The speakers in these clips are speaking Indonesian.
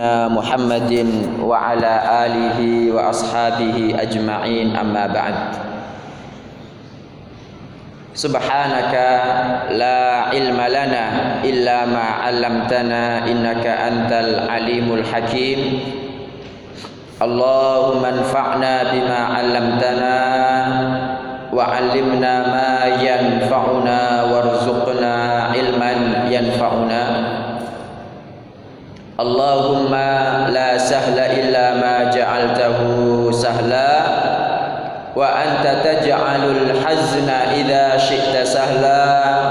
محمد وعلى آله وأصحابه أجمعين. أما بعد سبحانك لا علم لنا إلا ما علمتنا إنك أنت العليم الحكيم. اللهم انفعنا بما علمتنا وعلمنا ما ينفعنا وارزقنا علما ينفعنا. Allahumma la sahla illa ma ja'altahu sahla wa anta taj'alul hazna idza syi'ta sahla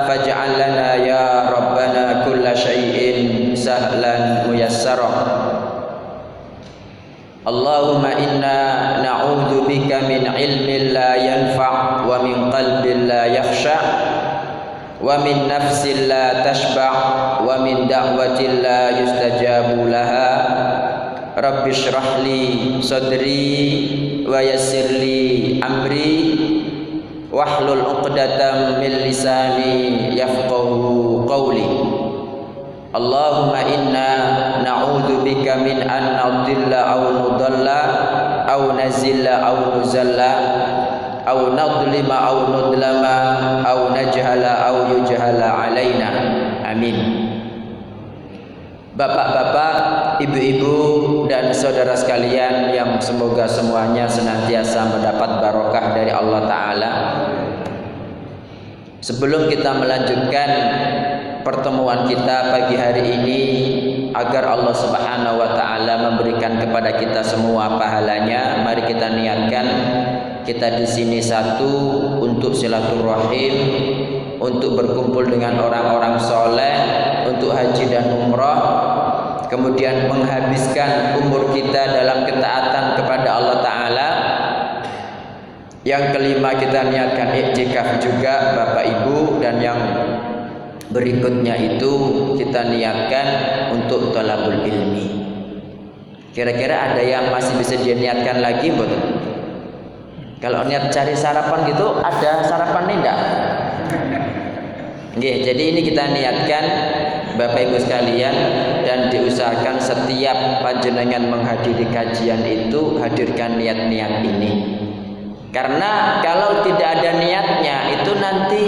faj'al lana ya rabbana kulla syai'in sahlan muyassara. Allahumma inna na'udzu bika min ilmin la yanfa' wa min qalbin la yakhsha' wa min nafsin la tashba' wa min da'watin la yustajabu laha. Rabbi shrah li sadri wa yassir li amri. Wahlul 'uqdatam min lisani yafqahu qawli. Allahumma inna na'udzu bika min an nadilla aw nudalla aw nazilla aw nuzalla au nadlima au nudlama au najhala au yujhala alaina amin Bapak-bapak, ibu-ibu dan saudara sekalian yang semoga semuanya senantiasa mendapat barokah dari Allah taala. Sebelum kita melanjutkan pertemuan kita pagi hari ini agar Allah Subhanahu wa taala memberikan kepada kita semua pahalanya. Mari kita niatkan kita di sini satu untuk silaturahim untuk berkumpul dengan orang-orang soleh untuk haji dan umrah kemudian menghabiskan umur kita dalam ketaatan kepada Allah Ta'ala. Yang kelima kita niatkan iktikaf juga Bapak Ibu dan yang Berikutnya itu kita niatkan untuk talabul ilmi. Kira-kira ada yang masih bisa diniatkan lagi betul? Kalau niat cari sarapan gitu, ada sarapan nih enggak? Oke, jadi ini kita niatkan Bapak Ibu sekalian dan diusahakan setiap panjenengan menghadiri kajian itu hadirkan niat-niat ini. Karena kalau tidak ada niatnya itu nanti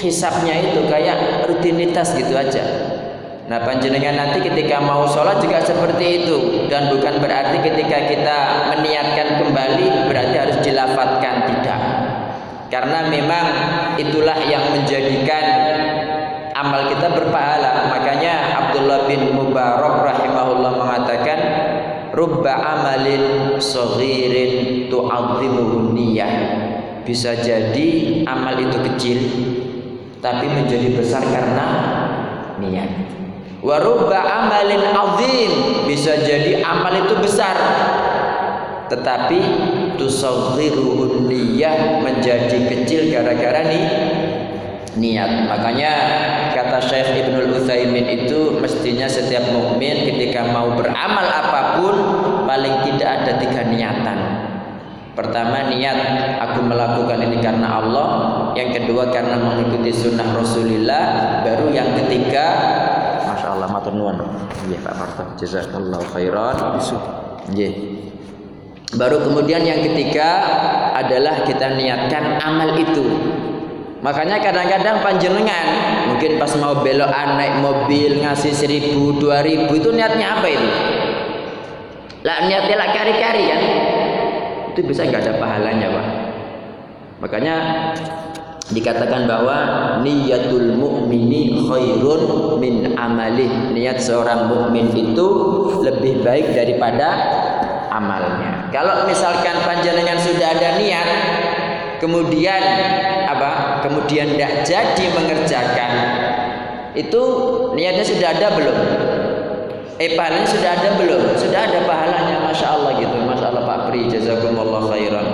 hisapnya itu kayak rutinitas gitu aja. Nah panjenengan nanti ketika mau sholat juga seperti itu dan bukan berarti ketika kita meniatkan kembali berarti harus dilafatkan tidak. Karena memang itulah yang menjadikan amal kita berpahala. Makanya Abdullah bin Mubarak rahimahullah mengatakan rubba amalin saghirin tu'azzimuhu niyah. Bisa jadi amal itu kecil tapi menjadi besar karena niat. Warubba amalin azim bisa jadi amal itu besar tetapi tusaghiruhun niyah menjadi kecil gara-gara nih niat. Makanya kata Syekh Ibnul Utsaimin itu mestinya setiap mukmin ketika mau beramal apa pun paling tidak ada tiga niatan. Pertama niat aku melakukan ini karena Allah, yang kedua karena mengikuti sunnah Rasulullah, baru yang ketiga Masya Allah matur nuwun. Iya Pak Marto, jazakallahu khairan. Iya. Baru kemudian yang ketiga adalah kita niatkan amal itu. Makanya kadang-kadang panjenengan mungkin pas mau belokan naik mobil ngasih seribu dua ribu itu niatnya apa itu? Lah niatnya lah kari-kari kan? Itu bisa nggak ada pahalanya pak. Makanya dikatakan bahwa niatul mukmini khairun min amalih. Niat seorang mukmin itu lebih baik daripada amalnya. Kalau misalkan panjenengan sudah ada niat kemudian apa? Kemudian tidak jadi mengerjakan itu niatnya sudah ada belum? Eh pahalanya sudah ada belum? Sudah ada pahalanya masya Allah gitu. Masya Allah Pak Pri jazakumullah khairan.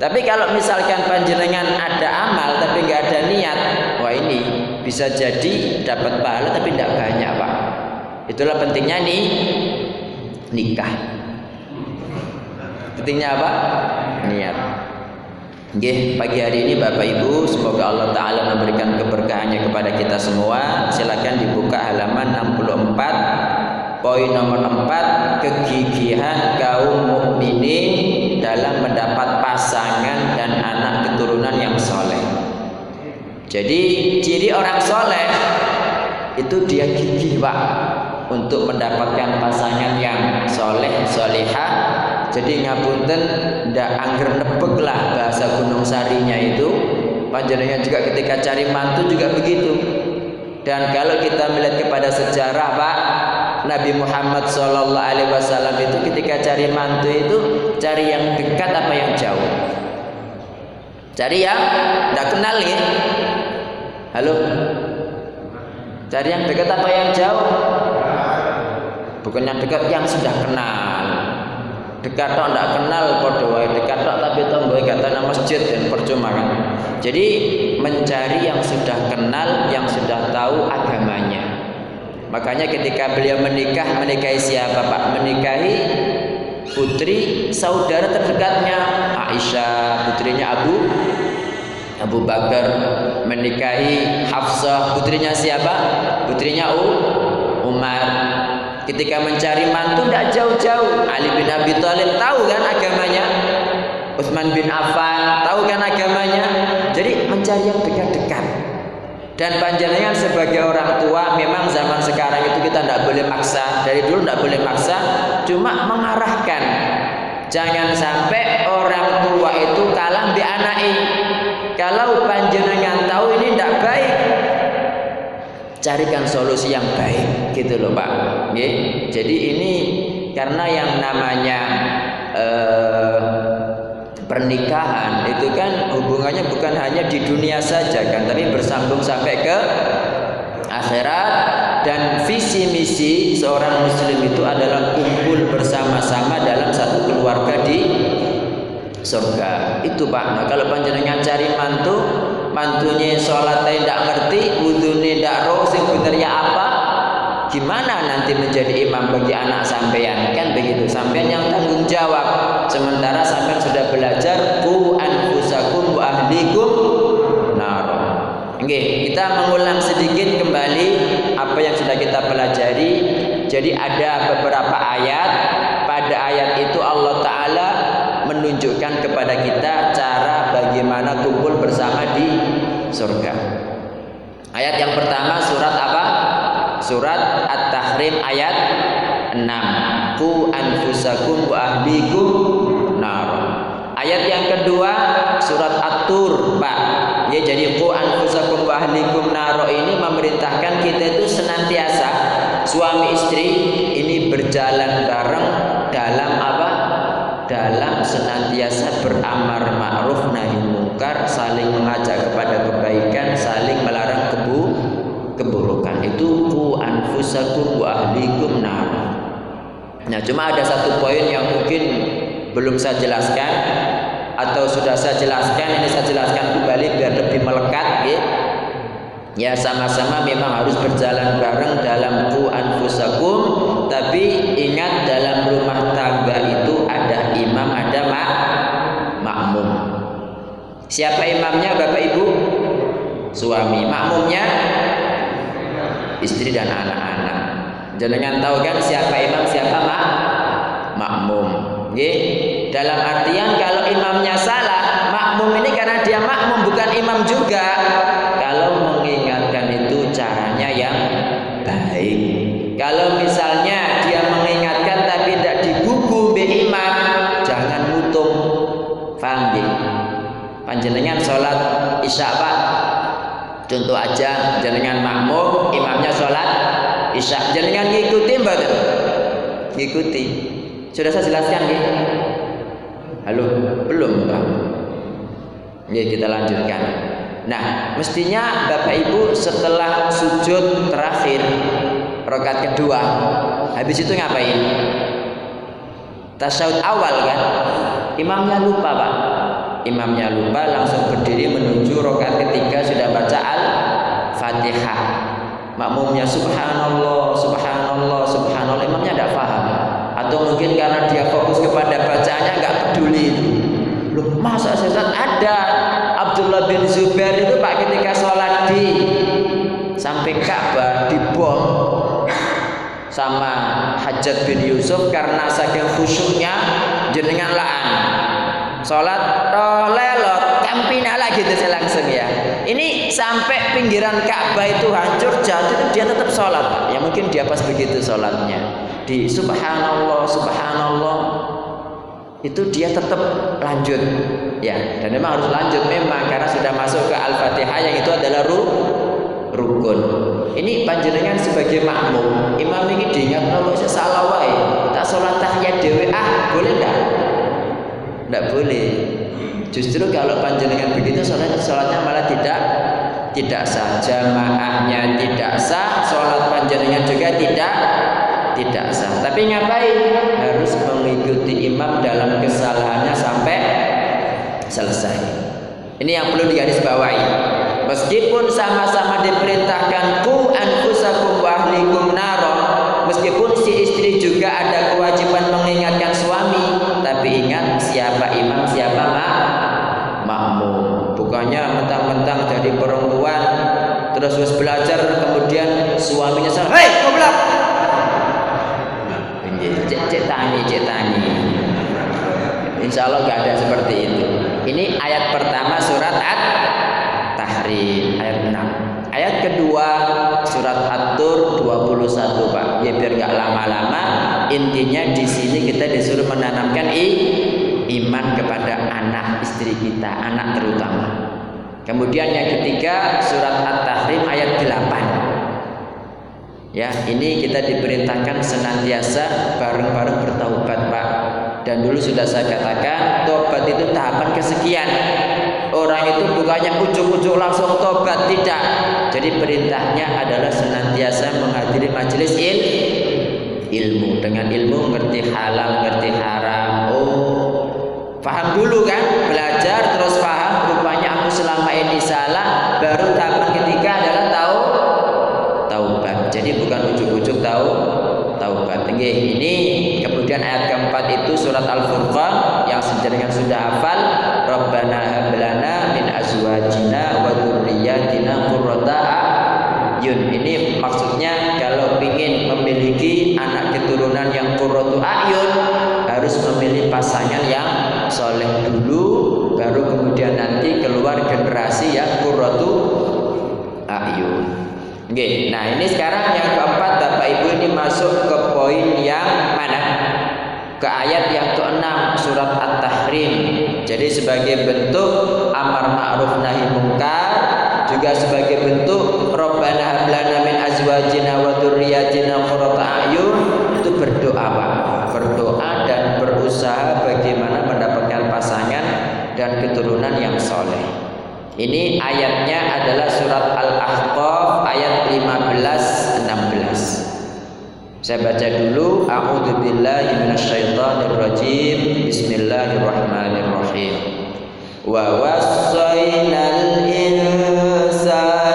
Tapi kalau misalkan panjenengan ada amal tapi nggak ada niat wah ini bisa jadi dapat pahala tapi tidak banyak Pak. Itulah pentingnya nih nikah. Pentingnya apa? Niat. Nggih, pagi hari ini Bapak Ibu, semoga Allah taala memberikan keberkahannya kepada kita semua. Silakan dibuka halaman 64 Poin nomor empat, kegigihan kaum mukminin dalam mendapat pasangan dan anak keturunan yang soleh. Jadi ciri orang soleh itu dia gigih pak untuk mendapatkan pasangan yang soleh soleha. Jadi ngapunten ndak angger nebek lah bahasa Gunung Sarinya itu. Panjenengan juga ketika cari mantu juga begitu. Dan kalau kita melihat kepada sejarah pak Nabi Muhammad Shallallahu Alaihi Wasallam itu ketika cari mantu itu cari yang dekat apa yang jauh? Cari yang tidak kenal ya? Halo? Cari yang dekat apa yang jauh? Bukan yang dekat yang sudah kenal. Dekat tok tidak kenal podo dekat tok tapi tombol kata nama masjid dan percuma kan. Jadi mencari yang sudah kenal, yang sudah tahu agamanya. Makanya ketika beliau menikah, menikahi siapa Pak? Menikahi putri saudara terdekatnya Aisyah, putrinya Abu Abu Bakar menikahi Hafsah, putrinya siapa? Putrinya U Umar. Ketika mencari mantu tidak jauh-jauh. Ali bin Abi Thalib tahu kan agamanya. Utsman bin Affan tahu kan agamanya. Jadi mencari yang dekat-dekat. Dan panjenengan sebagai orang tua memang zaman sekarang itu kita tidak boleh maksa. Dari dulu tidak boleh maksa, cuma mengarahkan. Jangan sampai orang tua itu kalah di anaknya. Kalau panjenengan tahu ini tidak baik, carikan solusi yang baik gitu loh Pak. Jadi ini karena yang namanya eh, pernikahan. Itu kan hubungannya bukan hanya di dunia saja kan tapi bersambung sampai ke akhirat. Dan visi misi seorang muslim itu adalah kumpul bersama-sama dalam satu keluarga di surga. Itu pak. Nah, kalau panjenengan cari mantu mantunya sholat tidak ngerti wudhunya tidak roh sing benernya apa gimana nanti menjadi imam bagi anak sampean kan begitu sampean yang tanggung jawab sementara sampean sudah belajar ku anfusakum wa ahlikum nar Oke, kita mengulang sedikit kembali apa yang sudah kita pelajari. Jadi ada beberapa ayat. Pada ayat itu Allah Ta'ala menunjukkan kepada kita cara bagaimana kumpul bersama di surga. Ayat yang pertama surat? Surat At-Tahrim ayat 6. Ku anfusakum wa ahlikum nar. Ayat yang kedua surat At-Tur, Pak. Ya jadi ku anfusakum wa ahlikum nar ini memerintahkan kita itu senantiasa suami istri ini berjalan bareng dalam apa? Dalam senantiasa beramar ma'ruf nahi mungkar, saling mengajak kepada kebaikan, saling melarang kebu keburukan itu ku anfusakum wa ahlikum nar. Nah, cuma ada satu poin yang mungkin belum saya jelaskan atau sudah saya jelaskan ini saya jelaskan kembali biar lebih melekat ya. Ya sama-sama memang harus berjalan bareng dalam ku anfusakum tapi ingat dalam rumah tangga itu ada imam ada mak makmum. Siapa imamnya Bapak Ibu? Suami. Makmumnya istri dan anak-anak. Jangan tahu kan siapa imam siapa mak makmum. Oke? Dalam artian kalau imamnya salah, makmum ini karena dia makmum bukan imam juga. Kalau mengingatkan itu caranya yang baik. Kalau misalnya dia mengingatkan tapi tidak digugu be imam, jangan mutung. Paham Panjenengan sholat isya pak Contoh aja jenengan makmum, imamnya sholat isya. Jenengan ngikuti mboten? Ngikuti. Sudah saya jelaskan ya? Halo, belum Pak? Ya kita lanjutkan. Nah, mestinya Bapak Ibu setelah sujud terakhir rokat kedua, habis itu ngapain? Tasyahud awal kan? Imamnya lupa Pak imamnya lupa langsung berdiri menuju rokat ketiga sudah baca al-fatihah makmumnya subhanallah subhanallah subhanallah. Imamnya tidak paham. Atau mungkin karena dia fokus kepada bacaannya nggak peduli itu. Loh masa Ustaz? Ada Abdullah bin Zubair itu pak ketika sholat di samping Ka'bah di bom sama Hajat bin Yusuf karena saking khusyuknya jenengan laan. Sholat oh, lelot kampina lagi gitu langsung ya ini sampai pinggiran Ka'bah itu hancur jatuh dia tetap sholat ya mungkin dia pas begitu sholatnya. Di subhanallah subhanallah itu dia tetap lanjut. Ya dan memang harus lanjut memang karena sudah masuk ke al-fatihah yang itu adalah ru rukun. Ini panjenengan sebagai makmum imam ini diingat kalau saya salah wae tak sholat tahiyat dewe ah boleh enggak? Enggak boleh justru kalau panjenengan begitu sholat sholatnya malah tidak tidak sah jamaahnya tidak sah sholat panjenengan juga tidak tidak sah. Tapi ngapain? Harus mengikuti imam dalam kesalahannya sampai selesai. Ini yang perlu digarisbawahi. Meskipun sama-sama diperintahkan ku anfusakum wa ahlikum naro, meskipun si istri juga ada kewajiban mengingatkan suami, tapi ingat siapa imam, siapa makmum. Bukannya mentang-mentang jadi perempuan terus terus belajar kemudian suaminya salah, "Hei, goblok!" cek tani cek tani Insya Allah gak ada seperti itu. Ini ayat pertama surat at tahrim ayat 6 ayat kedua surat at-tur 21 Pak. Ya biar gak lama-lama intinya di sini kita disuruh menanamkan i, iman kepada anak istri kita anak terutama kemudian yang ketiga surat at-tahrim ayat 8 Ya, ini kita diperintahkan senantiasa bareng-bareng bertaubat, Pak. Dan dulu sudah saya katakan, tobat itu tahapan kesekian. Orang itu bukannya ujuk-ujuk langsung tobat, tidak. Jadi perintahnya adalah senantiasa menghadiri majelis il ilmu. Dengan ilmu ngerti halal, ngerti haram. Oh, paham dulu kan? Belajar terus paham. Rupanya aku selama ini salah. Baru tahapan ketiga adalah tahu taubat. Jadi bukan ujuk-ujuk tahu taubat. Ini kemudian ayat keempat itu surat Al-Furqan yang sejaringan sudah hafal. Rabbana hablana min azwajina wa dzurriyyatina qurrata ayun. Ini maksudnya kalau ingin memiliki anak keturunan yang qurratu ayun harus memilih pasangan yang soleh dulu baru kemudian nanti keluar generasi yang qurratu ayun. Oke, nah ini sekarang yang keempat Bapak Ibu ini masuk ke poin yang mana? Ke ayat yang ke-6 surat At-Tahrim. Jadi sebagai bentuk amar ma'ruf nahi mungkar juga sebagai bentuk Rabbana hablana min azwajina wa dzurriyyatina qurrata a'yun itu berdoa Pak. Berdoa dan berusaha bagaimana pasangan dan keturunan yang soleh. Ini ayatnya adalah surat Al-Ahqaf ayat 15 16. Saya baca dulu A'udzu billahi minasyaitonir rajim. Bismillahirrahmanirrahim. Wa wassaynal insana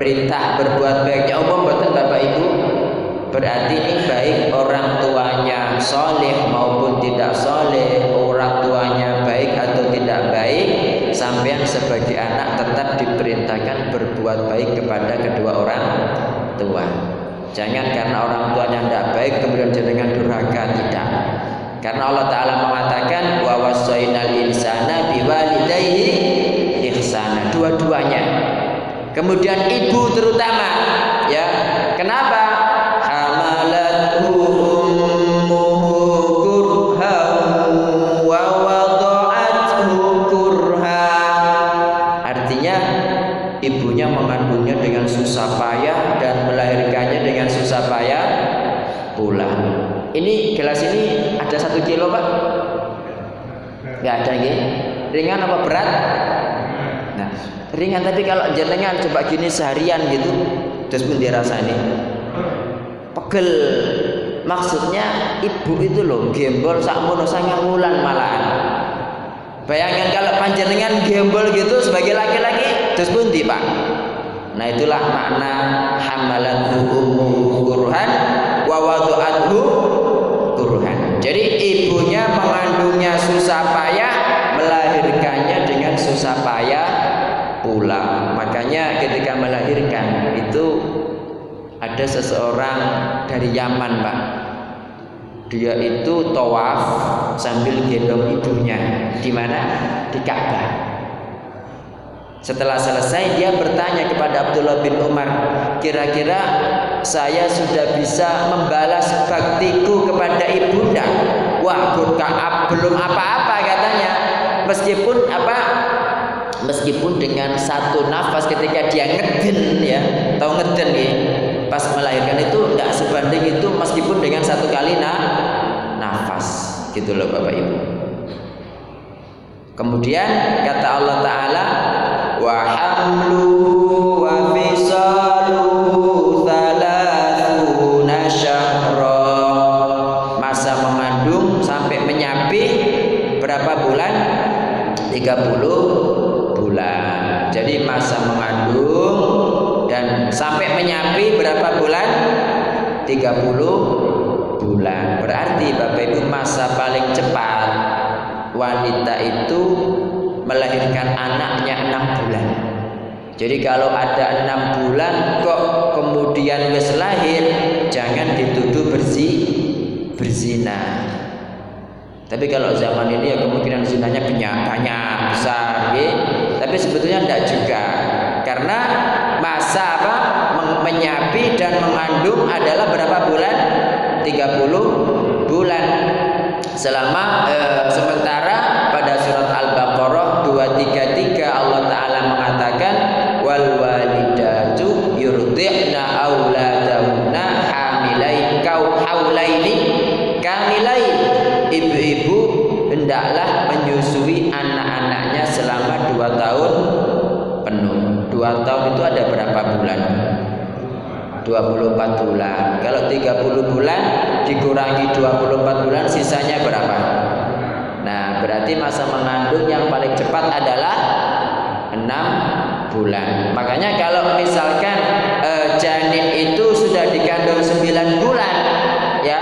perintah berbuat baiknya umum buatan Bapak Ibu. Berarti ini baik orang tuanya soleh maupun tidak soleh orang tuanya baik atau tidak baik sampai sebagai anak tetap diperintahkan berbuat baik kepada kedua orang tua. Jangan karena orang tuanya tidak baik kemudian jenengan durhaka. Tidak. Karena Allah Ta'ala mengatakan wa wasainal insana biwalidayhi ihsana. Dua-duanya kemudian ibu terutama ya. Kenapa? Artinya ibunya mengandungnya dengan susah payah dan melahirkannya dengan susah payah pula ini gelas ini ada satu kilo pak? Nggak ada lagi. Ringan apa berat ringan tapi kalau jenengan coba gini seharian gitu, terus pun dirasani. Pegel. Maksudnya ibu itu loh gembol sakmono sangat malahan. Bayangkan kalau panjenengan gembol gitu sebagai laki-laki, terus pun Pak. Nah itulah makna hamalan ummu kurhan wa wadu'athu kurhan. Jadi ibunya mengandungnya susah payah, melahirkannya dengan susah payah. Makanya ketika melahirkan itu ada seseorang dari Yaman, Pak. Dia itu tawaf sambil gendong ibunya. Di mana? Di Ka'bah. Setelah selesai dia bertanya kepada Abdullah bin Umar, kira-kira saya sudah bisa membalas baktiku kepada ibunda. Wah, Kaab belum apa-apa katanya. Meskipun apa? Meskipun dengan satu nafas ketika dia ngeden ya, tahu ngeden ya, pas melahirkan itu tidak sebanding itu meskipun dengan satu kali nah, nafas. Gitu loh Bapak Ibu. Kemudian kata Allah Ta'ala wa hamluhu sampai menyapi berapa bulan 30 bulan berarti Bapak Ibu masa paling cepat wanita itu melahirkan anaknya enam bulan. Jadi kalau ada enam bulan kok kemudian wis lahir, jangan dituduh bersih berzina. Tapi kalau zaman ini ya kemungkinan zinanya banyak, banyak besar, ya. tapi sebetulnya tidak juga, karena masa apa menyapi dan mengandung adalah berapa bulan? 30 bulan. Selama eh, sementara pada surat Al-Baqarah 233 Allah taala mengatakan wal walidatu yurdi'na auladahunna hamilai kau haulaini kamilain ibu-ibu hendaklah menyusui anak-anaknya selama dua tahun penuh. Dua tahun itu ada berapa bulan? 24 bulan. Kalau 30 bulan dikurangi 24 bulan sisanya berapa? Nah, berarti masa mengandung yang paling cepat adalah 6 bulan. Makanya kalau misalkan e, janin itu sudah dikandung 9 bulan ya,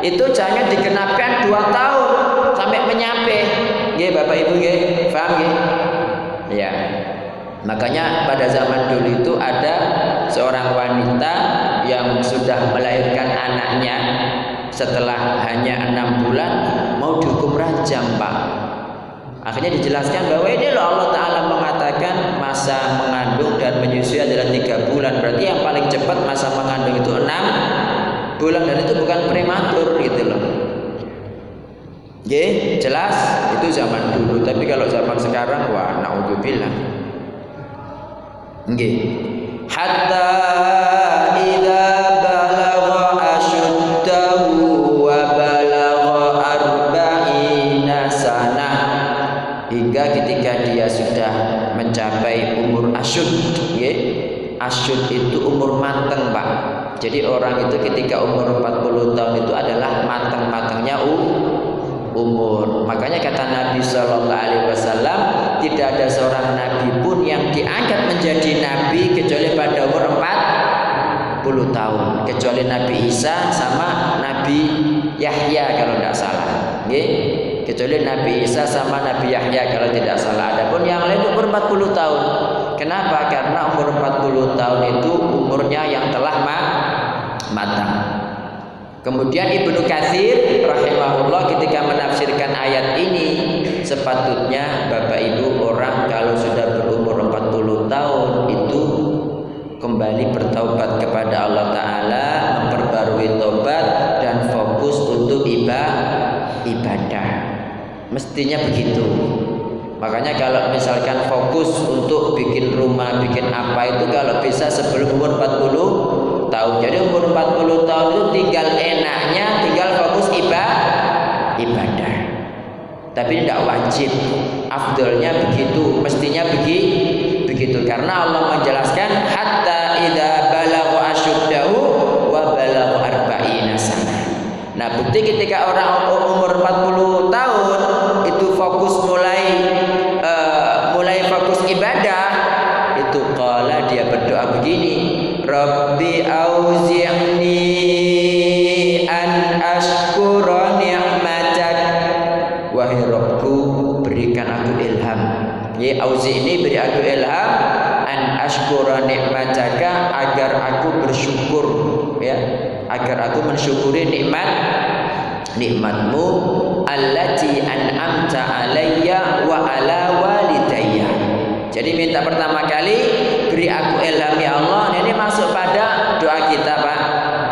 itu jangan digenapkan 2 tahun sampai menyampe. Nggih, Bapak Ibu nggih, paham nggih? Ya. Makanya pada zaman dulu itu ada seorang wanita yang sudah melahirkan anaknya. Setelah hanya enam bulan mau dihukum rajam pak. Akhirnya dijelaskan bahwa ini loh Allah Ta'ala mengatakan masa mengandung dan menyusui adalah tiga bulan. Berarti yang paling cepat masa mengandung itu enam bulan Dan itu bukan prematur gitu loh. Oke, jelas itu zaman dulu. Tapi kalau zaman sekarang wah na'udzubillah Nggih. Hatta hingga ketika dia sudah mencapai umur asyud nggih. Itu umur mateng, Pak. Jadi orang itu ketika umur 40 tahun itu adalah matang-matangnya umur. Makanya kata Nabi Shallallahu Alaihi Wasallam tidak ada seorang nabi pun yang diangkat menjadi nabi kecuali pada umur 40 tahun kecuali Nabi Isa sama Nabi Yahya kalau tidak salah. Nggih. Kecuali Nabi Isa sama Nabi Yahya kalau tidak salah. Adapun yang lain umur 40 tahun. Kenapa? Karena umur 40 tahun itu umurnya yang telah matang. Kemudian Ibnu Katsir rahimahullah ketika menafsirkan ayat ini sepatutnya Bapak Ibu orang kalau sudah berumur 40 tahun itu kembali bertaubat kepada Allah taala, memperbarui tobat dan fokus untuk ibadah. Mestinya begitu. Makanya kalau misalkan fokus untuk bikin rumah, bikin apa itu kalau bisa sebelum umur 40 tahun. Jadi umur 40 tahun itu tinggal enaknya, tinggal fokus ibadah. ibadah. Tapi tidak wajib. Afdolnya begitu, mestinya begitu. Begitu karena Allah menjelaskan hatta idza balagha asyuddahu wa balagha arba'ina sana. Nah, bukti ketika orang umur 40 tahun nikmatmu allati an'amta alayya wa ala walidayya jadi minta pertama kali beri aku ilham ya Allah ini masuk pada doa kita Pak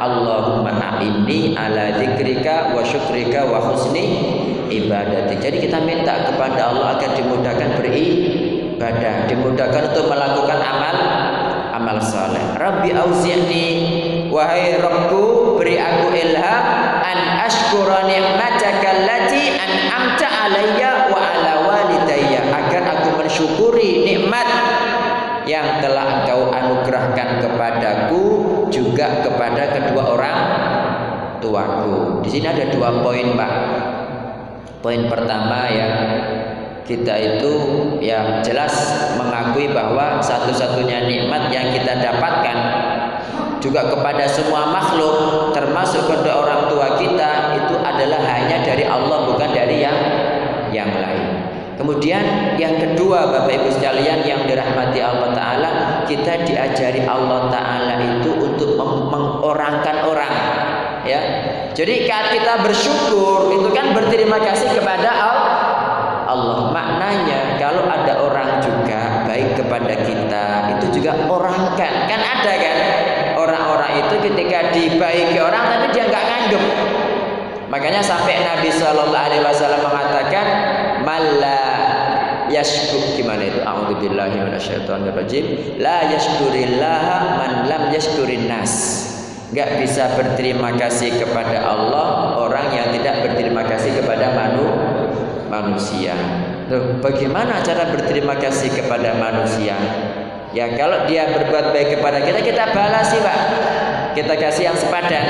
Allahumma a'inni ala dzikrika wa syukrika wa husni ibadati. Jadi kita minta kepada Allah agar dimudahkan beribadah, dimudahkan untuk melakukan amal amal saleh. Rabbi auzi'ni wahai Rabbku beri aku ilham an ashkura ni'mataka allati an'amta alayya wa ala walidayya agar aku mensyukuri nikmat yang telah engkau anugerahkan kepadaku juga kepada kedua orang tuaku. Di sini ada dua poin, Pak. Poin pertama ya kita itu yang jelas mengakui bahwa satu-satunya nikmat yang kita dapatkan juga kepada semua makhluk termasuk kedua orang tua kita itu adalah hanya dari Allah bukan dari yang yang lain. Kemudian yang kedua Bapak Ibu sekalian yang dirahmati Allah Ta'ala Kita diajari Allah Ta'ala itu untuk mengorangkan orang ya. Jadi saat kita bersyukur itu kan berterima kasih kepada Allah. Maknanya kalau ada orang juga baik kepada kita itu juga orang kan ada kan itu ketika dibaiki orang tapi dia nggak nganggep makanya sampai Nabi Shallallahu Alaihi Wasallam mengatakan malah yashkur gimana itu a'udzubillahi minasyaitonirrajim la yashkurillah man lam yashkurin nas nggak bisa berterima kasih kepada Allah orang yang tidak berterima kasih kepada manu, manusia. Tuh, bagaimana cara berterima kasih kepada manusia? Ya kalau dia berbuat baik kepada kita kita balas sih pak. Kita kasih yang sepadan.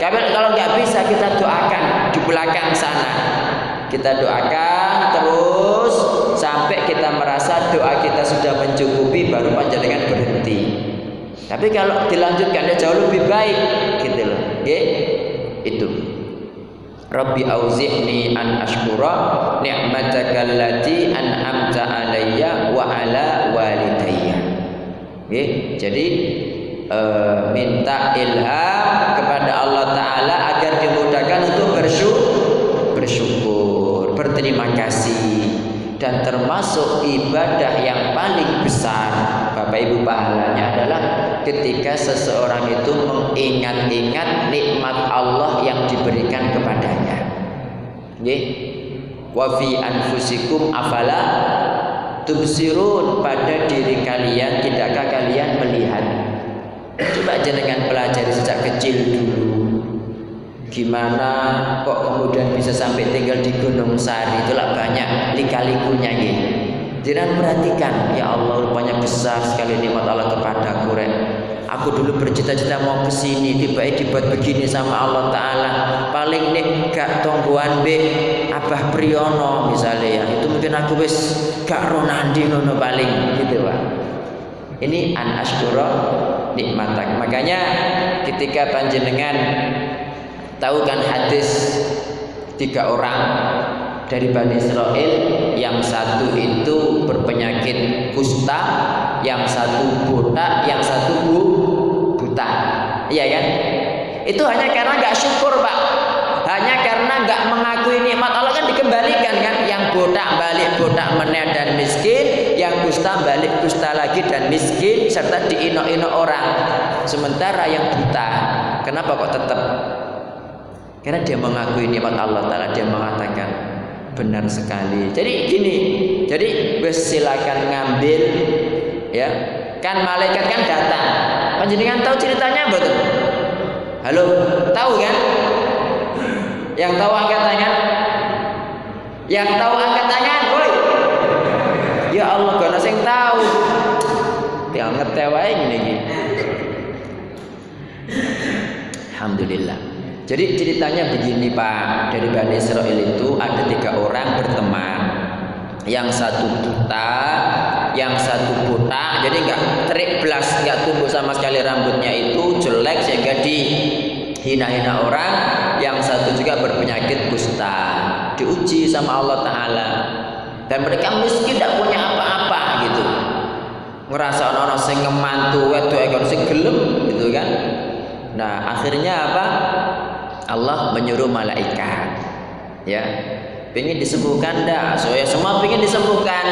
Kalau kalau nggak bisa kita doakan di belakang sana. Kita doakan terus sampai kita merasa doa kita sudah mencukupi baru panjenengan berhenti. Tapi kalau dilanjutkan dia jauh lebih baik gitu loh. Oke? Itu. Rabbi auzi'ni an ashkura ni'mataka allati an'amta alayya wa ala walidayya. Oke? Jadi e, minta ilham kepada Allah taala agar dimudahkan untuk bersyukur, bersyukur, berterima kasih dan termasuk ibadah yang paling besar Bapak Ibu pahalanya adalah ketika seseorang itu mengingat-ingat nikmat Allah yang diberikan kepadanya. Nggih. Wa fi anfusikum afala tubsirun pada diri kalian tidakkah kalian melihat? Coba jenengan pelajari sejak kecil dulu Gimana kok kemudian bisa sampai tinggal di Gunung Sari itulah banyak lika-likunya gitu. Jangan perhatikan, ya Allah rupanya besar sekali nikmat Allah kepada rek. Aku dulu bercita-cita mau ke sini, tiba-tiba dibuat begini sama Allah Taala. Paling nih gak tongguan be Abah Priyono misalnya ya. Itu mungkin aku wis gak ronandi nono paling gitu pak. Ini an ashkura nikmatak. Makanya ketika panjenengan Tahu kan hadis tiga orang dari Bani Israel yang satu itu berpenyakit kusta, yang satu buta, yang satu bu, buta. Iya kan? Itu hanya karena nggak syukur, Pak. Hanya karena nggak mengakui nikmat Allah kan dikembalikan kan. Yang buta balik buta meneh dan miskin, yang kusta balik kusta lagi dan miskin serta diino-ino orang. Sementara yang buta, kenapa kok tetap karena dia mengakui nikmat Allah Taala, dia mengatakan benar sekali. Jadi gini, jadi silakan ngambil, ya. Kan malaikat kan datang. Panjenengan tahu ceritanya betul? Halo, tahu kan? Yang tahu angkat tangan? Yang tahu angkat tangan, boy. Ya Allah, gak yang tahu. Tinggal ngetewai ini. Alhamdulillah. Jadi ceritanya begini Pak, dari Bani Israel itu ada tiga orang berteman. Yang satu buta, yang satu buta, jadi nggak terik belas, nggak tumbuh sama sekali rambutnya itu jelek sehingga dihina-hina orang. Yang satu juga berpenyakit kusta, diuji sama Allah Taala. Dan mereka miskin, tidak punya apa-apa gitu ngerasa ono sing ngemantu wedok ekor sing gitu kan nah akhirnya apa Allah menyuruh malaikat ya Pengen disembuhkan dah. Soalnya semua pengen disembuhkan.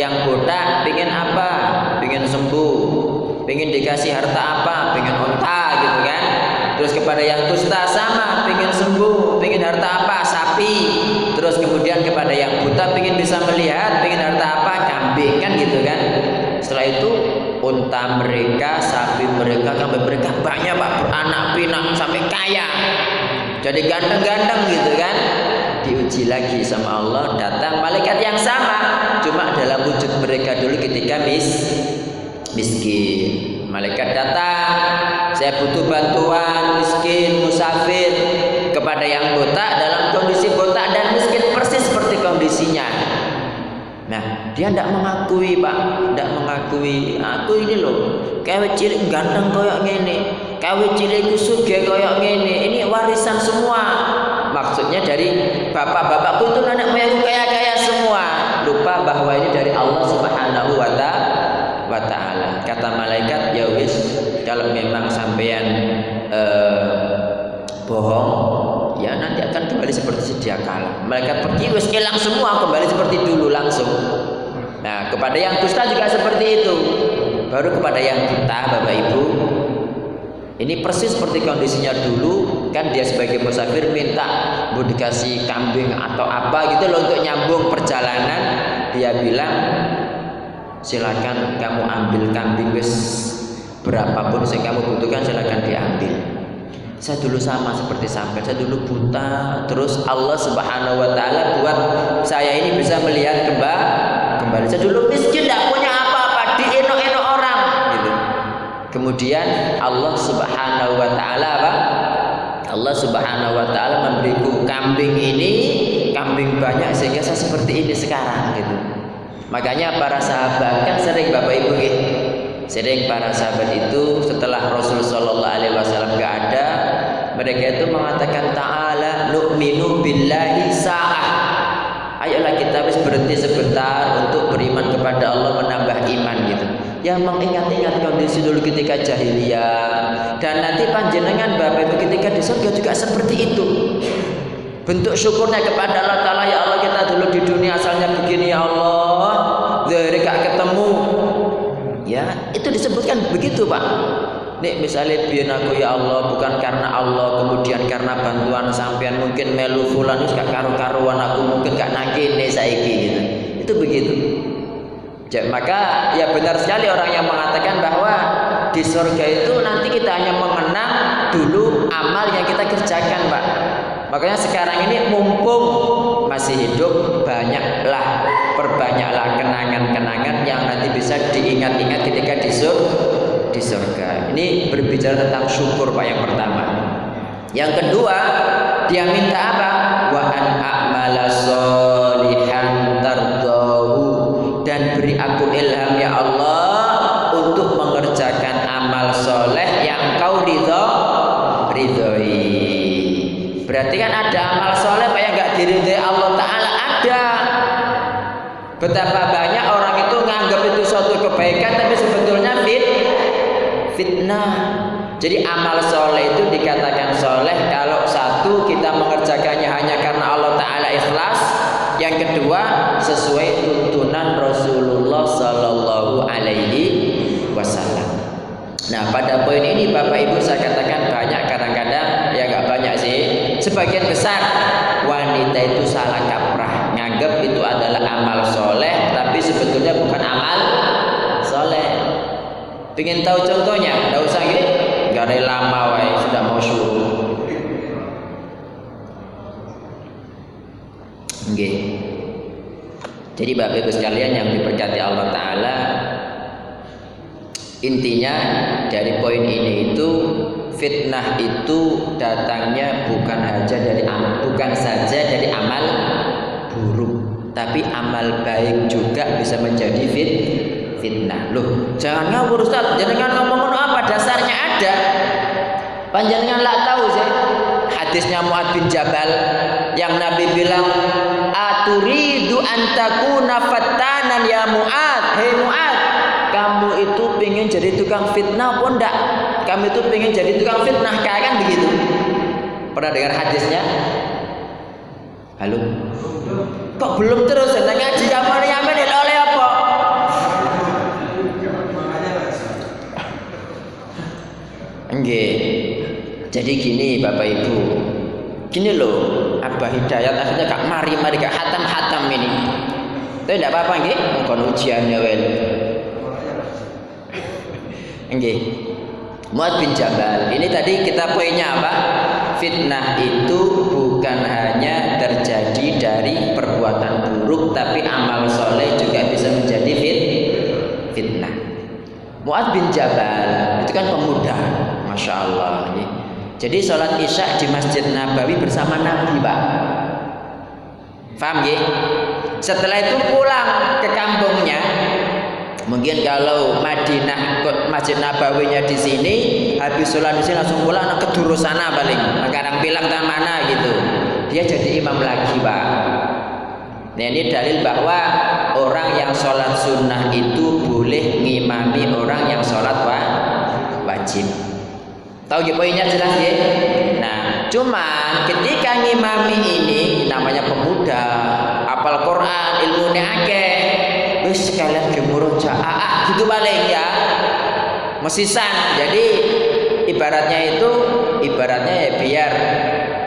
Yang buta pengen apa? Pengen sembuh. Pengen dikasih harta apa? Pengen unta gitu kan. Terus kepada yang kusta sama, pengen sembuh, pengen harta apa? Sapi. Terus kemudian kepada yang buta pengen bisa melihat, pengen harta apa? Kambing kan gitu kan. Setelah itu unta mereka, sapi mereka, kambing mereka banyak pak. Beranak pinak sampai kaya. Jadi ganteng-ganteng gitu kan. Diuji lagi sama Allah datang malaikat yang sama. Cuma dalam wujud mereka dulu ketika mis miskin. Malaikat datang saya butuh bantuan miskin musafir. Kepada yang botak dalam kondisi botak dan miskin persis seperti kondisinya Nah, dia tidak mengakui, Pak. Tidak mengakui. Aku ini loh, kawe cilik ganteng koyok ngene. Kawe cilik suge koyok ngene. Ini warisan semua maksudnya dari bapak-bapakku itu nenek moyangku kaya-kaya semua lupa bahwa ini dari Allah Subhanahu wa taala kata malaikat ya wis kalau memang sampean eh, bohong ya nanti akan kembali seperti sedia kala malaikat pergi wis hilang semua kembali seperti dulu langsung nah kepada yang dusta juga seperti itu baru kepada yang buta Bapak Ibu ini persis seperti kondisinya dulu, kan dia sebagai musafir minta mau dikasih kambing atau apa gitu loh untuk nyambung perjalanan. Dia bilang, silakan kamu ambil kambing wis berapapun yang kamu butuhkan silakan diambil. Saya dulu sama seperti sampai saya dulu buta, terus Allah Subhanahu wa taala buat saya ini bisa melihat kembali. Kembali saya dulu miskin tidak punya apa-apa, dienok-enok orang gitu. Kemudian Allah Subhanahu wa taala apa? Allah Subhanahu wa taala memberiku kambing ini, kambing banyak sehingga saya seperti ini sekarang gitu. Makanya para sahabat kan sering Bapak Ibu gitu. Sering para sahabat itu setelah Rasul sallallahu alaihi wasallam enggak ada, mereka itu mengatakan ta'ala nu'minu billahi sa'ah. Ayolah kita harus berhenti sebentar untuk beriman kepada Allah menambah iman gitu. Yang mengingat-ingat kondisi dulu ketika jahiliyah. Dan nanti panjenengan Bapak Ibu ketika di surga juga seperti itu. Bentuk syukurnya kepada Allah Ta'ala ya Allah kita dulu di dunia asalnya begini ya Allah. Dari kak ketemu. Ya itu disebutkan begitu Pak Nih misalnya biar aku ya Allah bukan karena Allah kemudian karena bantuan sampean mungkin melu fulan gak karu-karuan aku mungkin gak nih saiki gitu itu begitu maka ya benar sekali orang yang mengatakan bahwa di surga itu nanti kita hanya mengenang dulu amal yang kita kerjakan, Pak. Makanya sekarang ini mumpung masih hidup banyaklah perbanyaklah kenangan-kenangan yang nanti bisa diingat-ingat ketika di surga. Di surga. Ini berbicara tentang syukur Pak yang pertama. Yang kedua, dia minta apa? Wa an a'mala solihan dan beri aku ilham ya Allah untuk mengerjakan amal soleh yang kau ridho ridhoi berarti kan ada amal soleh yang gak diridhoi Allah Ta'ala ada betapa banyak orang itu nganggap itu suatu kebaikan tapi sebetulnya fit fitnah jadi amal soleh itu dikatakan soleh kalau satu kita mengerjakannya hanya karena Allah Ta'ala ikhlas yang kedua sesuai tuntunan Rasulullah Sallallahu Alaihi Wasallam. Nah pada poin ini Bapak Ibu saya katakan banyak kadang-kadang ya nggak banyak sih sebagian besar wanita itu salah kaprah nganggap itu adalah amal soleh tapi sebetulnya bukan amal soleh. Pengen tahu contohnya? Nggak usah gini, nggak ada lama wae sudah mau suruh. Okay. Jadi Bapak Ibu sekalian yang diberkati Allah Ta'ala Intinya dari poin ini itu fitnah itu datangnya bukan saja dari bukan saja dari amal buruk, tapi amal baik juga bisa menjadi fit fitnah. Loh, jangan ngawur Ustaz, jangan ngomong apa dasarnya ada. Panjangan lah tahu sih hadisnya Muad bin Jabal yang Nabi bilang aturidu turidu antakuna fattanan ya Mu'ad. Hei Mu'ad, kamu itu pengen jadi tukang fitnah pun enggak? Kamu itu pengen jadi tukang fitnah, kayak kan begitu? Pernah dengar hadisnya? Halo? Kok belum terus? Tanya kamu yamen oleh apa? Enggak. Jadi gini Bapak Ibu. Gini loh, Abah Hidayat akhirnya gak mari-mari gak hatam-hatam ini. Tapi tidak apa-apa nggih, kon ujiannya wel. Nggih. Muad bin Jabal. Ini tadi kita poinnya apa? Fitnah itu bukan hanya terjadi dari perbuatan buruk, tapi amal soleh juga bisa menjadi fit fitnah. Muad bin Jabal itu kan pemuda, masya Allah. Jadi sholat isya di Masjid Nabawi bersama Nabi, Pak. Faham ya? Setelah itu pulang ke kampungnya. Mungkin kalau Madinah Masjid Nabawinya di sini, habis sholat di sini langsung pulang ke Duru sana paling. Sekarang bilang ke mana gitu. Dia jadi imam lagi, Pak. Nah ini dalil bahwa orang yang sholat sunnah itu boleh ngimami orang yang sholat wajib. Tahu ya poinnya jelas ya? Nah, cuma ketika ngimami ini namanya pemuda, apal Quran, ilmu akeh, wis sekalian gemuruja, ah, ah gitu paling ya. Mesisan. Jadi ibaratnya itu ibaratnya ya biar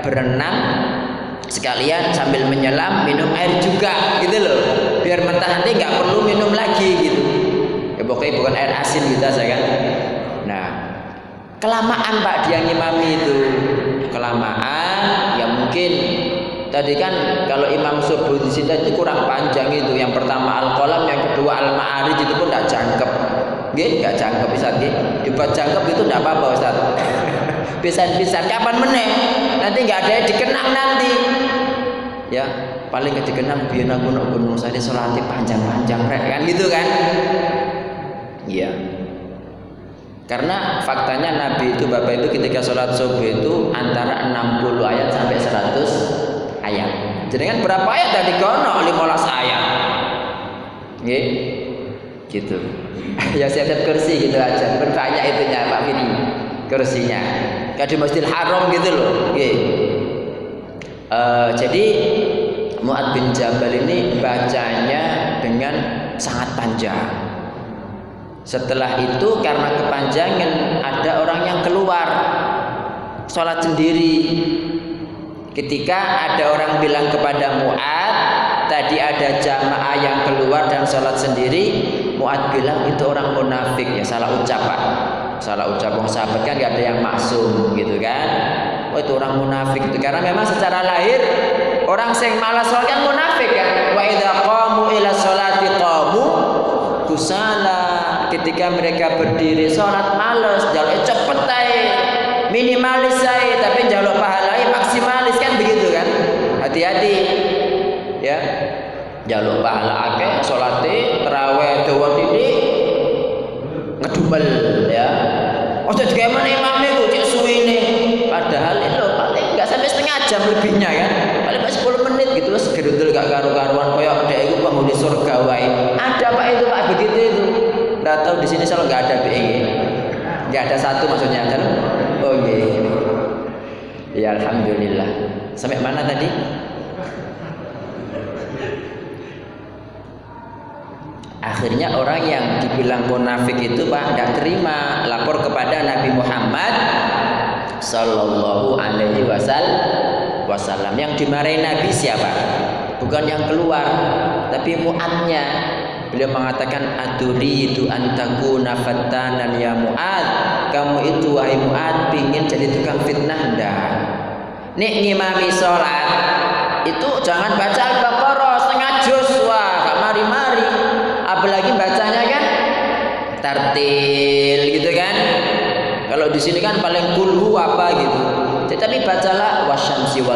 berenang sekalian sambil menyelam minum air juga gitu loh biar mentah nanti nggak perlu minum lagi gitu ya pokoknya bukan air asin gitu aja kan kelamaan pak dia ngimami itu. Kelamaan ya mungkin. Tadi kan kalau Imam Subuh di sini itu kurang panjang itu. Yang pertama al qalam yang kedua al ma'arij itu pun tidak jangkep. Gak, nggak jangkep bisa gak. dibuat jangkep itu tidak apa-apa Ustaz. Bisa-bisa kapan meneh? Nanti nggak ada yang dikenang nanti. Ya paling dikenang biar aku nak gunung saya sholat panjang-panjang kan gitu kan? Iya karena faktanya Nabi itu Bapak itu ketika sholat subuh itu antara 60 ayat sampai 100 ayat. Jadi kan berapa ayat tadi kono 15 ayat. Nggih. Gitu. ya siap-siap kursi gitu aja. Berbanyak itunya Pak Fini. Kursinya. Kayak di Masjidil Haram gitu loh. Nggih. Uh, jadi Muad bin Jabal ini bacanya dengan sangat panjang setelah itu karena kepanjangan ada orang yang keluar sholat sendiri. Ketika ada orang bilang kepada Mu'ad, tadi ada jamaah yang keluar dan sholat sendiri, Mu'ad bilang itu orang munafik ya salah ucap pak. Salah ucap wong sahabat kan gak ada yang maksum gitu kan. Oh itu orang munafik itu karena memang secara lahir orang sing malas sholat kan munafik ketika mereka berdiri sholat males jalur cepet tay minimalis saya tapi jalur pahalai maksimalis kan begitu kan? Hati-hati ya. Jalur pahala akeh sholatnya terawih dawa ini ngedumel ya. Oh jadi gimana imamnya itu cek suwine padahal itu paling nggak sampai setengah jam lebihnya kan? Paling pas 10 menit gitu terus gerundul gak karu-karuan koyok ada itu penghuni surga wae. Ada pak itu pak? Begitu itu Nggak tahu di sini selalu nggak ada BE. Nggak ada satu maksudnya kan? Oh iya. Ya alhamdulillah. Sampai mana tadi? Akhirnya orang yang dibilang munafik itu Pak tidak terima lapor kepada Nabi Muhammad Sallallahu Alaihi Wasallam. Yang dimarahi Nabi siapa? Bukan yang keluar, tapi muatnya Beliau mengatakan itu antaku nafattanan ya Mu'ad. Kamu itu wahai Mu'ad pingin jadi tukang fitnah ndak? Nih ngimami sholat itu jangan baca Al-Baqarah setengah juz wah gak mari-mari. Apalagi bacanya kan tartil gitu kan. Kalau di sini kan paling kulhu apa gitu. Tetapi bacalah wasyamsi wa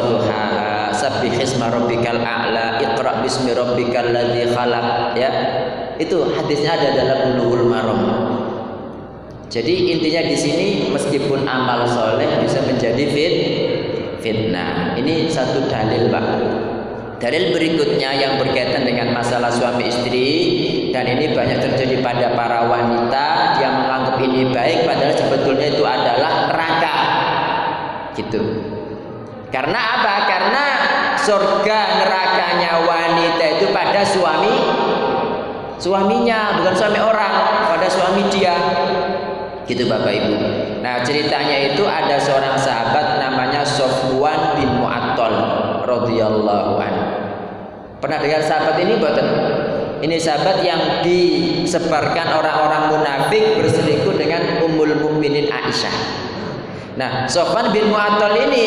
sabbihisma rabbikal a'la iqra bismi rabbikal ladzi khalaq ya itu hadisnya ada dalam bulughul maram jadi intinya di sini meskipun amal soleh bisa menjadi fit fitnah ini satu dalil pak Dalil berikutnya yang berkaitan dengan masalah suami istri dan ini banyak terjadi pada para wanita yang menganggap ini baik padahal sebetulnya itu adalah neraka. Gitu. Karena apa? Karena surga nerakanya wanita itu pada suami suaminya, bukan suami orang, pada suami dia. Gitu Bapak Ibu. Nah, ceritanya itu ada seorang sahabat namanya Sofwan bin Mu'attal radhiyallahu anhu. Pernah dengar sahabat ini buatan? Ini sahabat yang disebarkan orang-orang munafik berselingkuh dengan Ummul Mukminin Aisyah. Nah, Sofwan bin Mu'attal ini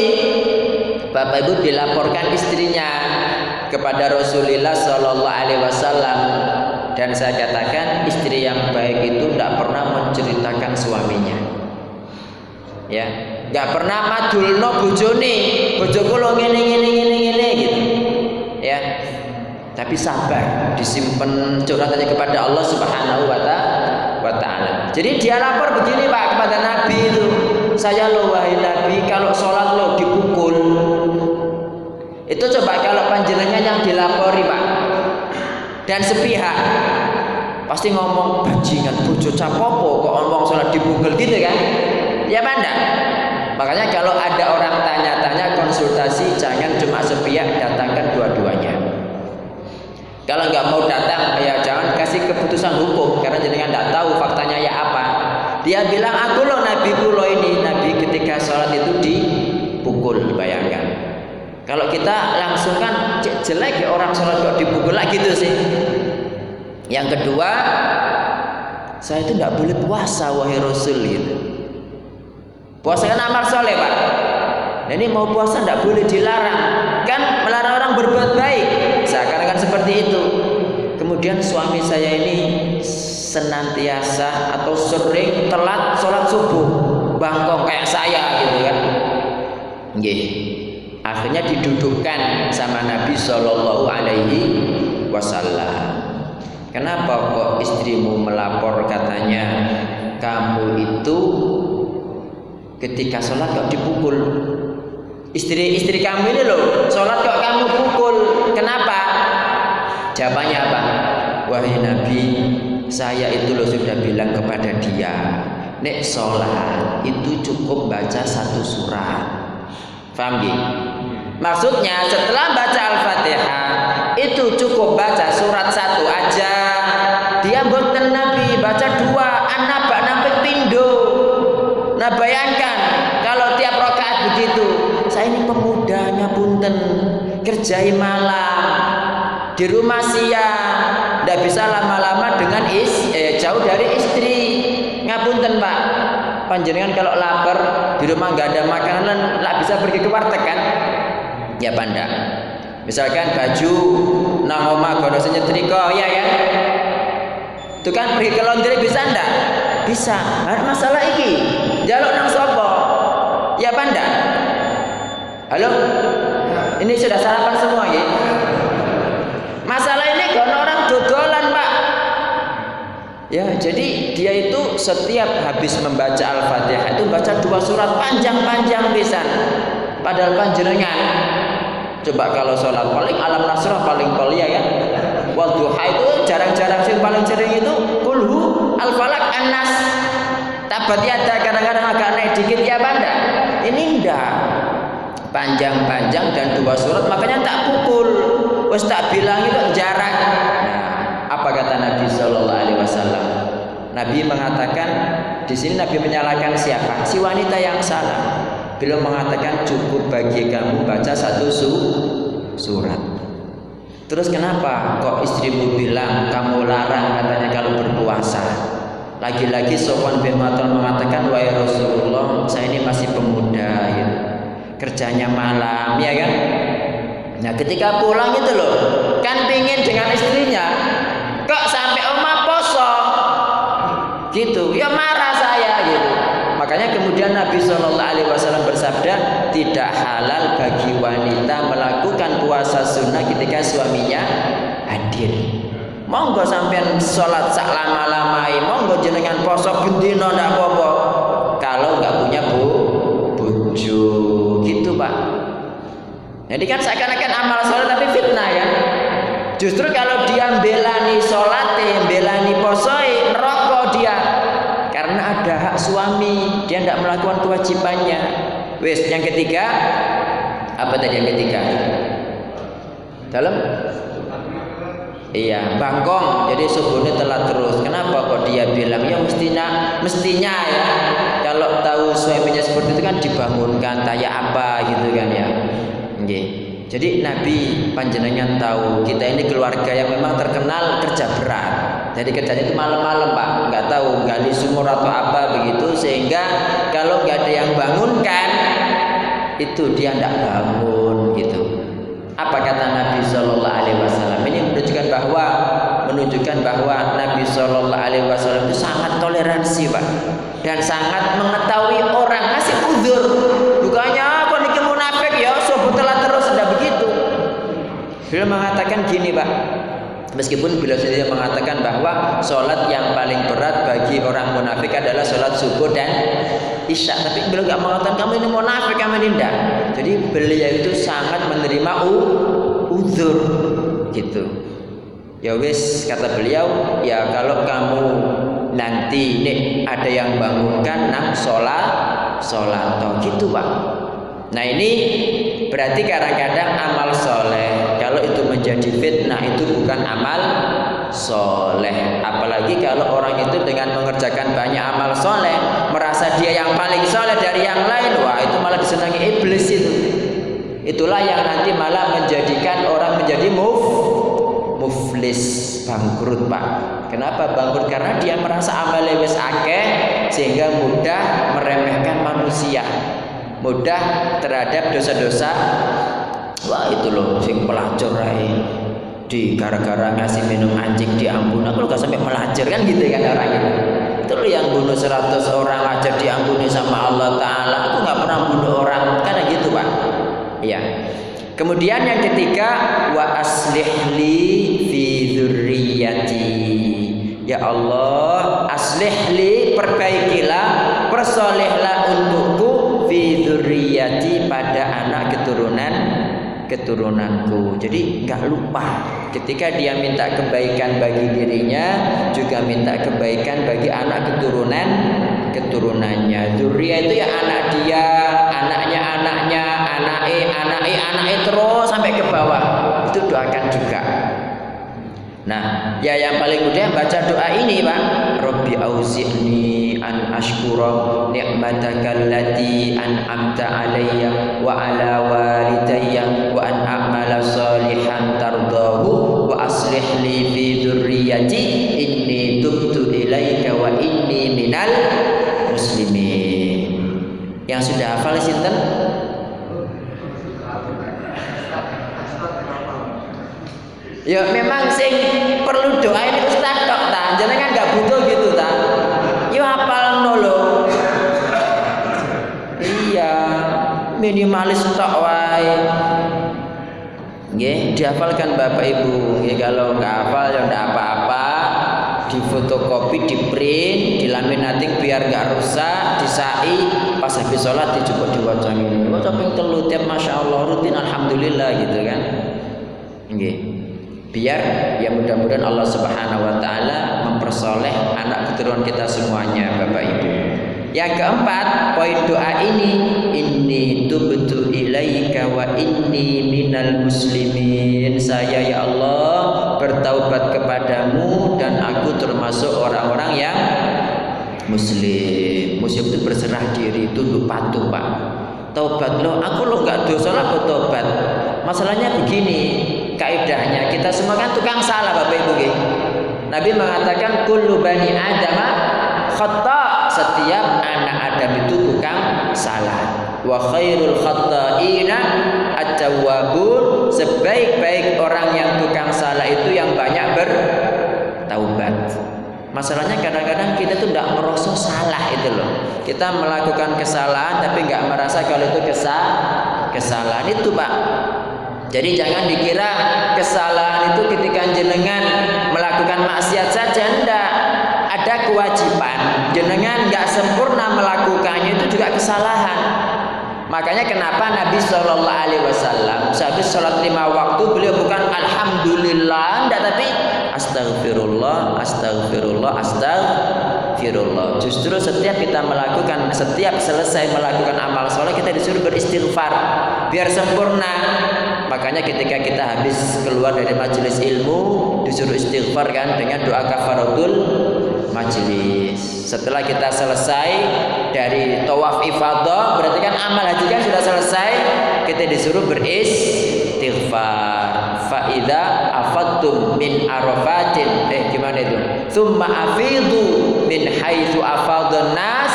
Bapak Ibu dilaporkan istrinya kepada Rasulullah Shallallahu Alaihi Wasallam. Dan saya katakan istri yang baik itu tidak pernah menceritakan suaminya. Ya nggak pernah madulno bojone bojoku lo ngene ngene ngene ngene gitu. Ya tapi sabar disimpan curhatannya kepada Allah Subhanahu wa taala. Jadi dia lapor begini Pak kepada Nabi itu saya lo wahai Nabi kalau sholat lo dipukul itu coba kalau panjenengan yang dilapori Pak. Dan sepihak. Pasti ngomong bajingan bojo capopo kok ngomong sholat dipukul gitu kan? Ya mana makanya kalau ada orang tanya-tanya konsultasi jangan cuma sepihak datangkan dua-duanya. Kalau nggak mau datang ya jangan kasih keputusan hukum karena jenengan nggak tahu faktanya ya apa. Dia bilang aku loh nabi lo ini. Nabi ketika sholat itu dipukul bayangkan kalau kita langsung kan jelek ya orang sholat kok dipukul lagi gitu sih. Yang kedua, saya itu tidak boleh puasa wahai Rasul gitu. Puasa kan amal soleh pak. Nah, ini mau puasa tidak boleh dilarang. Kan melarang orang berbuat baik. Seakan kan seperti itu. Kemudian suami saya ini senantiasa atau sering telat sholat subuh. Bangkong kayak saya gitu kan. Gih akhirnya didudukkan sama Nabi Shallallahu Alaihi Wasallam. Kenapa kok istrimu melapor katanya kamu itu ketika sholat kok dipukul? Istri-istri kamu ini loh sholat kok kamu pukul? Kenapa? Jawabannya apa? Wahai Nabi, saya itu loh sudah bilang kepada dia, nek sholat itu cukup baca satu surat Faham? Maksudnya setelah baca Al-Fatihah itu cukup baca surat satu aja. Dia boten Nabi baca dua, anak nampik pindo. Nah bayangkan kalau tiap rakaat begitu, saya ini pemudanya punten kerjai malam di rumah siang, tidak bisa lama-lama dengan is, eh, jauh dari istri. Ngapunten pak, panjenengan kalau lapar di rumah nggak ada makanan nggak bisa pergi ke warteg kan ya panda. Misalkan baju nang oma gono senyetrika ya ya itu kan pergi ke laundry bisa ndak? Bisa. Masalah iki jaluk nang sopo? Ya panda. Halo? Ini sudah sarapan semua ya? Masalah ini gono orang dodolan pak. Ya, jadi dia itu setiap habis membaca Al-Fatihah itu baca dua surat panjang-panjang bisa. Padahal panjenengan coba kalau sholat paling alam nasrah paling paling ya Wadduha itu jarang-jarang sih paling sering itu kulhu al-falak an-nas. Tabat ada kadang-kadang agak naik dikit ya banda. Ini enggak panjang-panjang dan dua surat makanya tak pukul. Wes tak bilang itu jarak. Nah, apa kata Nabi Shallallahu Alaihi Wasallam? Nabi mengatakan di sini Nabi menyalahkan siapa? Si wanita yang salah. Beliau mengatakan cukup bagi kamu baca satu su surat. Terus kenapa kok istrimu bilang kamu larang katanya kalau berpuasa? Lagi-lagi Sofwan bin Maton mengatakan wahai Rasulullah saya ini masih pemuda ya. Kerjanya malam ya kan? Nah ketika pulang itu loh kan pingin dengan istrinya kok sampai oma poso gitu ya marah saya gitu makanya kemudian Nabi Shallallahu Alaihi Wasallam bersabda tidak halal bagi wanita melakukan puasa sunnah ketika suaminya hadir. Monggo sampean sholat sak lama lamai monggo jenengan poso bendino ndak apa kalau nggak punya bu bojo gitu pak. Jadi kan seakan-akan amal sholat tapi fitnah Justru kalau dia belani sholat, belani posoi, rokok dia. Suami, dia tidak melakukan kewajibannya. Wes, yang ketiga, apa tadi yang ketiga? Dalam? Iya, bangkong. Jadi subuhnya telat terus. Kenapa kok dia bilang ya mestinya mestinya ya. Kalau tahu suaminya seperti itu kan dibangunkan, tanya apa gitu kan ya. Nggih. Jadi Nabi panjenengan tahu kita ini keluarga yang memang terkenal kerja berat. Jadi kerjanya itu malam-malam pak, nggak tahu gali sumur atau apa begitu sehingga kalau nggak ada yang bangunkan itu dia tidak bangun gitu. Apa kata Nabi Shallallahu Alaihi Wasallam? Ini menunjukkan bahwa menunjukkan bahwa Nabi Shallallahu Alaihi Wasallam itu sangat toleransi pak. Dan sangat mengetahui orang. Ngasih uzur. Bukannya apa nih munafik? Ya subuh telat terus tidak begitu. Beliau mengatakan gini pak Meskipun beliau sendiri mengatakan bahwa sholat yang paling berat bagi orang munafik adalah sholat subuh dan isya. Tapi beliau nggak mengatakan kamu ini munafik, kamu ini tidak. Jadi beliau itu sangat menerima uzur gitu. Ya wis kata beliau, ya kalau kamu nanti nih ada yang bangunkan nang sholat sholat toh gitu pak. Nah ini berarti kadang-kadang amal soleh kalau itu menjadi fitnah itu bukan amal soleh. Apalagi kalau orang itu dengan mengerjakan banyak amal soleh merasa dia yang paling soleh dari yang lain wah itu malah disenangi iblis itu. Itulah yang nanti malah menjadikan orang menjadi muf muflis bangkrut pak. Kenapa bangkrut? Karena dia merasa amal wis akeh sehingga mudah meremehkan manusia mudah terhadap dosa-dosa. Wah itu loh sing pelacur rai di gara-gara ngasih minum anjing diampuni. Aku gak sampai melacur kan gitu kan orang itu. Itu loh yang bunuh 100 orang aja diampuni sama Allah Ta'ala. Aku nggak pernah bunuh orang. Karena gitu pak? Ya kemudian yang ketiga wa aslih li fi dzurriyyati. Ya Allah aslih li perbaikilah persolehlah untukku fi pada anak keturunan keturunanku. Jadi nggak lupa ketika dia minta kebaikan bagi dirinya juga minta kebaikan bagi anak keturunan keturunannya. Dzurriyyah itu ya anak dia, anaknya anaknya, anak e, anak e, anak e terus sampai ke bawah. Itu doakan juga. Nah, ya yang paling mudah baca doa ini, Pak. Rabbi auzi'ni an ashkura ni'mataka allati an'amta alayya wa ala walidayya wa an a'mala salihan tardahu wa aslih li fi dzurriyyati inni tubtu ilaika wa inni minal muslimin. Yang sudah hafal sinten? Ya memang sing perlu doa ini ustaz tok ta. Jenengan enggak butuh gitu ta. Yo hafal nolo. Iya, minimalis tok wae. Nggih, dihafalkan Bapak Ibu. Nggih kalau enggak hafal ya enggak apa-apa. Di fotokopi, di print, dilaminating biar enggak rusak, disai pas habis sholat dicoba diwaca ngene. Waca ping telu tiap Masya Allah rutin alhamdulillah gitu kan. Nggih biar ya mudah-mudahan Allah Subhanahu wa taala mempersoleh anak keturunan kita semuanya Bapak Ibu. Yang keempat, poin doa ini inni tubtu ilaika wa inni minal muslimin. Saya ya Allah bertaubat kepadamu dan aku termasuk orang-orang yang muslim. Muslim itu berserah diri, tunduk patuh, Pak. Taubat loh, aku lo nggak dosa lah tobat. Masalahnya begini, kaidahnya kita semua kan tukang salah Bapak Ibu nggih. Nabi mengatakan kullu bani adama khata setiap anak Adam itu tukang salah. Wa khairul khata'ina at-tawwabun sebaik-baik orang yang tukang salah itu yang banyak bertaubat. Masalahnya kadang-kadang kita tuh tidak merasa salah itu loh. Kita melakukan kesalahan tapi nggak merasa kalau itu kesalahan. Kesalahan itu pak jadi jangan dikira kesalahan itu ketika jenengan melakukan maksiat saja ndak ada kewajiban jenengan nggak sempurna melakukannya itu juga kesalahan Makanya kenapa Nabi Shallallahu Alaihi Wasallam sehabis sholat lima waktu beliau bukan Alhamdulillah, enggak tapi Astagfirullah, Astagfirullah, Astagfirullah. Justru setiap kita melakukan, setiap selesai melakukan amal soleh kita disuruh beristighfar biar sempurna. Makanya ketika kita habis keluar dari majelis ilmu disuruh istighfar kan dengan doa kafaratul majelis. Setelah kita selesai dari tawaf ifadah, berarti kan amal haji kan sudah selesai, kita disuruh beristighfar. Faida afattum min arafatin. Eh gimana itu? Thumma afidu min haitsu afadun nas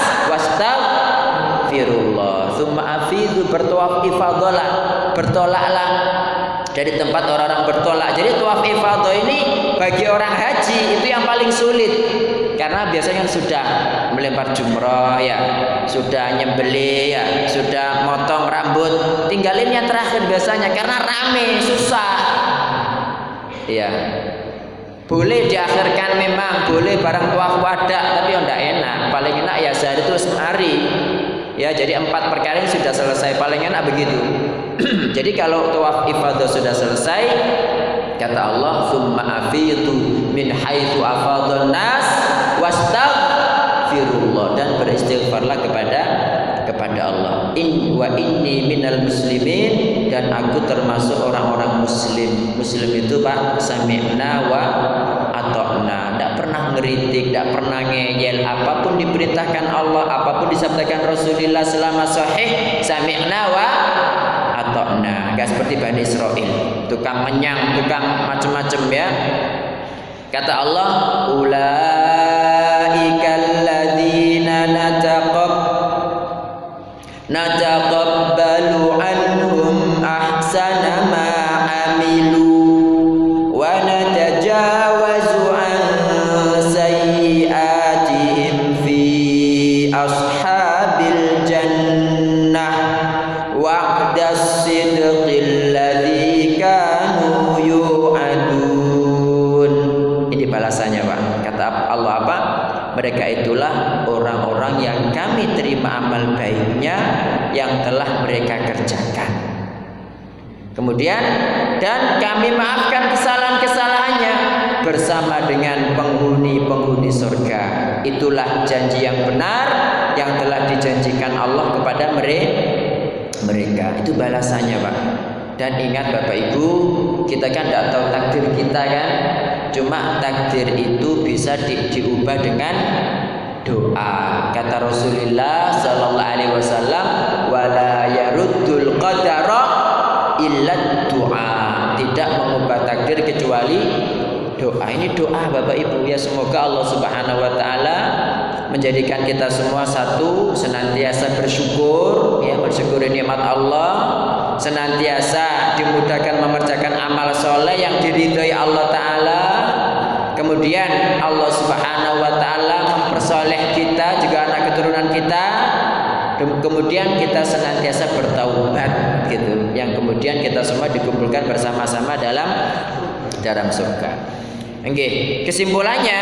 wastaghfirullah. Thumma afidu bertawaf ifadah bertolaklah. Dari tempat orang-orang bertolak. Jadi tawaf ifadah ini bagi orang haji itu yang paling sulit. Karena biasanya kan sudah melempar jumroh ya sudah nyembeli ya sudah motong rambut. Tinggalin yang terakhir biasanya karena rame susah. Ya boleh diakhirkan memang boleh barang tuaf wadah tapi tidak enak. Paling enak ya sehari terus hari ya jadi empat perkara ini sudah selesai paling enak begitu jadi kalau tuaf ifadah sudah selesai kata Allah summa afidu min haitsu afadhan nas wastaghfirullah dan beristighfarlah kepada kepada Allah. In wa inni minal muslimin dan aku termasuk orang-orang muslim. Muslim itu Pak sami'na wa ata'na. Tidak pernah ngeritik, tidak pernah ngeyel. Apa pun diperintahkan Allah, apa pun disabdakan Rasulullah selama sahih, sami'na wa ata'na. Gak seperti Bani Israel, tukang menyang, tukang macam-macam ya. Kata Allah, ulaikal ladzina nataqab nataqabbalu kami maafkan kesalahan-kesalahannya bersama dengan penghuni-penghuni surga itulah janji yang benar yang telah dijanjikan Allah kepada mereka itu balasannya Pak dan ingat Bapak Ibu, kita kan tidak tahu takdir kita kan. Cuma takdir itu bisa di, diubah dengan doa. Kata Rasulullah sallallahu alaihi wasallam, "Wala yaruddul qadara illa doa." Tidak takdir kecuali doa. Ini doa Bapak Ibu. Ya semoga Allah Subhanahu wa taala menjadikan kita semua satu senantiasa bersyukur ya bersyukur nikmat Allah senantiasa dimudahkan mengerjakan amal soleh yang diridhoi Allah Ta'ala. Kemudian Allah Subhanahu Wa Ta'ala mempersoleh kita juga anak keturunan kita. Kemudian kita senantiasa bertaubat gitu kemudian kita semua dikumpulkan bersama-sama dalam dalam surga Oke, kesimpulannya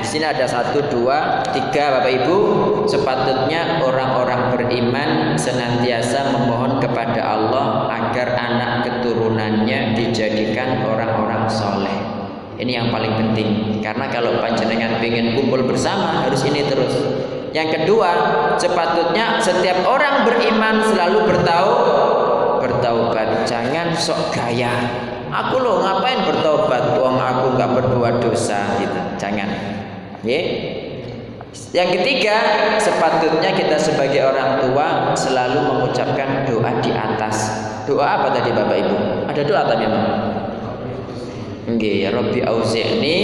di sini ada satu, dua, tiga, bapak ibu. Sepatutnya orang-orang beriman senantiasa memohon kepada Allah agar anak keturunannya dijadikan orang-orang soleh. Ini yang paling penting. Karena kalau panjenengan ingin kumpul bersama harus ini terus. Yang kedua, sepatutnya setiap orang beriman selalu bertau bertaubat. Jangan sok gaya Aku loh ngapain bertobat uang aku nggak berbuat dosa gitu. Jangan. Ya. Yang ketiga, sepatutnya kita sebagai orang tua selalu mengucapkan doa di atas. Doa apa tadi Bapak Ibu? Ada doa tadi Pak? Nggih, ya Rabbi auzi'ni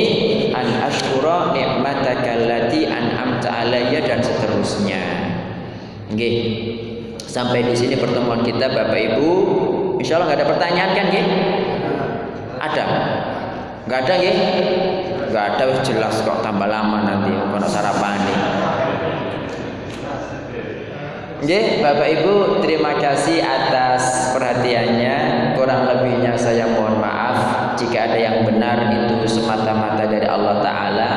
an ashkura ni'mataka allati an'amta alayya dan seterusnya. Nggih. Sampai di sini pertemuan kita Bapak Ibu. Insya Allah nggak ada pertanyaan kan nggih? Ada? Nggak ada ya? Nggak ada jelas kok tambah lama nanti kalau sarapan nih. Oke, Bapak Ibu, terima kasih atas perhatiannya. Kurang lebihnya saya mohon maaf jika ada yang benar itu semata-mata dari Allah Taala.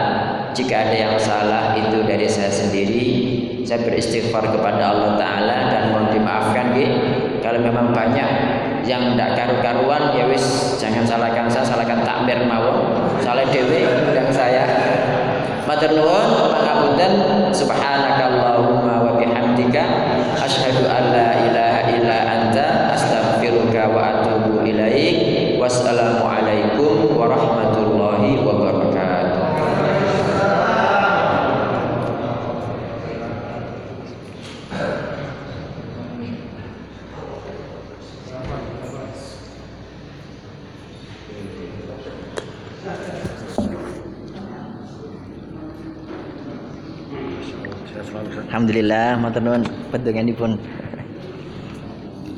Jika ada yang salah itu dari saya sendiri. Saya beristighfar kepada Allah Taala dan mohon dimaafkan nggih kalau memang banyak yang tidak karu-karuan ya wis jangan salahkan saya salahkan takmir mawon. Salah dewe yang saya. Matur nuwun pangapunten subhanakallahumma wa bihamdika asyhadu an la ilaha illa anta astaghfiruka wa atubu ilaik. Wassalamualaikum Alhamdulillah matur nuwun pendenganipun